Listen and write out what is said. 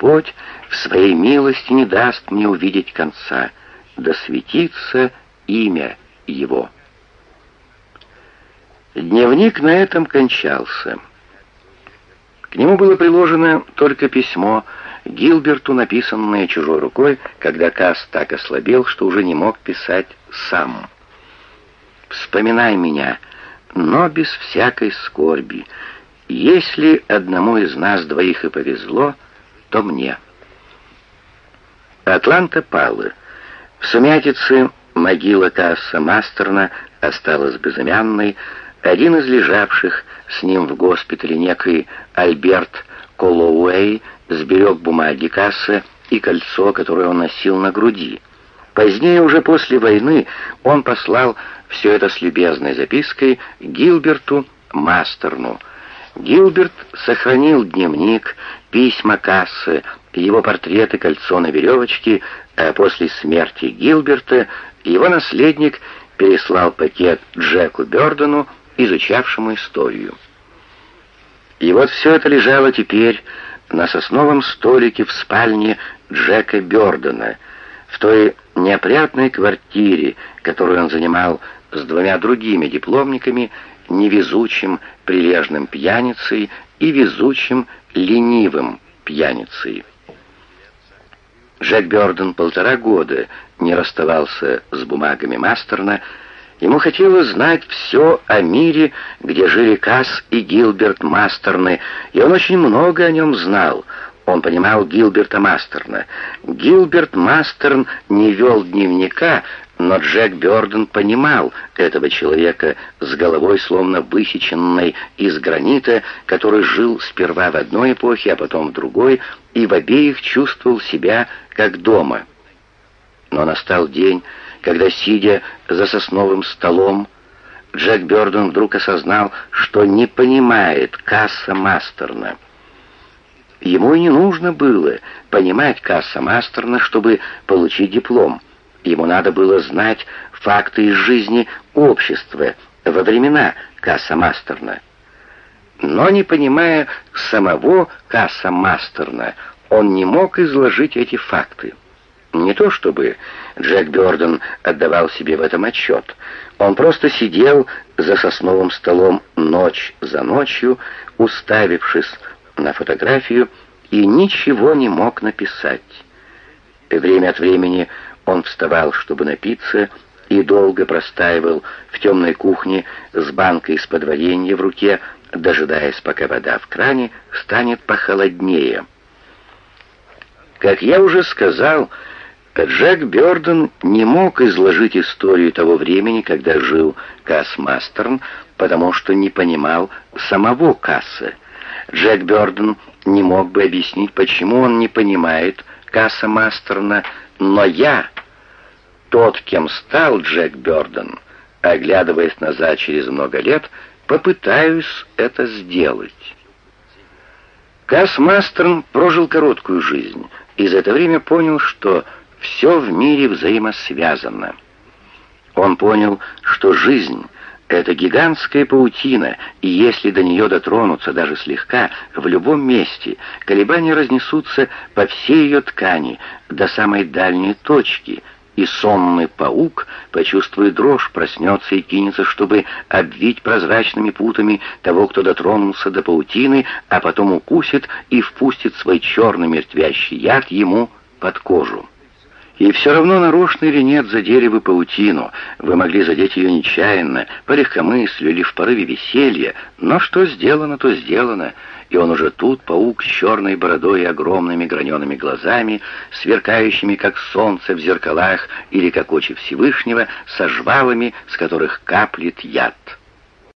Господь в своей милости не даст мне увидеть конца, да светится имя Его». Дневник на этом кончался. К нему было приложено только письмо Гилберту, написанное чужой рукой, когда Касс так ослабел, что уже не мог писать сам. «Вспоминай меня, но без всякой скорби. Если одному из нас двоих и повезло, то мне». Атланта пала. В сумятице могила Касса Мастерна осталась безымянной, один из лежавших с ним в госпитале, некий Альберт Колоуэй, сберег бумаги Касса и кольцо, которое он носил на груди. Позднее, уже после войны, он послал все это с любезной запиской Гилберту Мастерну. Гилберт сохранил дневник, письма Кассы, его портреты, кольцо на веревочке, а после смерти Гилберта его наследник переслал пакет Джеку Бёрдену, изучавшему историю. И вот все это лежало теперь на сосновом столике в спальне Джека Бёрдена, в той неопрятной квартире, которую он занимал с двумя другими дипломниками, невезучим прилежным пьяницей и везучим ленивым пьяницей. Джек Бёрден полтора года не расставался с бумагами Мастерна, Ему хотелось знать все о мире, где жили Касс и Гилберт Мастерны, и он очень много о нем знал. Он понимал Гилберта Мастерна. Гилберт Мастерн не вел дневника, но Джек Бёрден понимал этого человека с головой словно высеченной из гранита, который жил сперва в одной эпохе, а потом в другой, и в обеих чувствовал себя как дома. Но настал день, когда, сидя за сосновым столом, Джек Бёрден вдруг осознал, что не понимает Касса Мастерна. Ему и не нужно было понимать Касса Мастерна, чтобы получить диплом. Ему надо было знать факты из жизни общества во времена Касса Мастерна. Но не понимая самого Касса Мастерна, он не мог изложить эти факты. Не то чтобы Джек Бёрден отдавал себе в этом отчет. Он просто сидел за сосновым столом ночь за ночью, уставившись на фотографию, и ничего не мог написать. Время от времени он вставал, чтобы напиться, и долго простаивал в темной кухне с банкой из-под варенья в руке, дожидаясь, пока вода в кране станет похолоднее. Как я уже сказал, Джек Бёрден не мог изложить историю того времени, когда жил Касс Мастерн, потому что не понимал самого Касса. Джек Бёрден не мог бы объяснить, почему он не понимает Касса Мастерна, но я, тот, кем стал Джек Бёрден, оглядываясь назад через много лет, попытаюсь это сделать. Касс Мастерн прожил короткую жизнь и за это время понял, что все в мире взаимосвязано. Он понял, что жизнь — это гигантская паутина, и если до нее дотронуться даже слегка, в любом месте колебания разнесутся по всей ее ткани до самой дальней точки, и сонный паук, почувствует дрожь, проснется и кинется, чтобы обвить прозрачными путами того, кто дотронулся до паутины, а потом укусит и впустит свой черный мертвящий яд ему под кожу. И все равно, нарочно или нет, задели вы паутину. Вы могли задеть ее нечаянно, по легкомыслию или в порыве веселья. Но что сделано, то сделано. И он уже тут, паук с черной бородой и огромными гранеными глазами, сверкающими, как солнце в зеркалах или как очи Всевышнего, со жвалами, с которых каплет яд.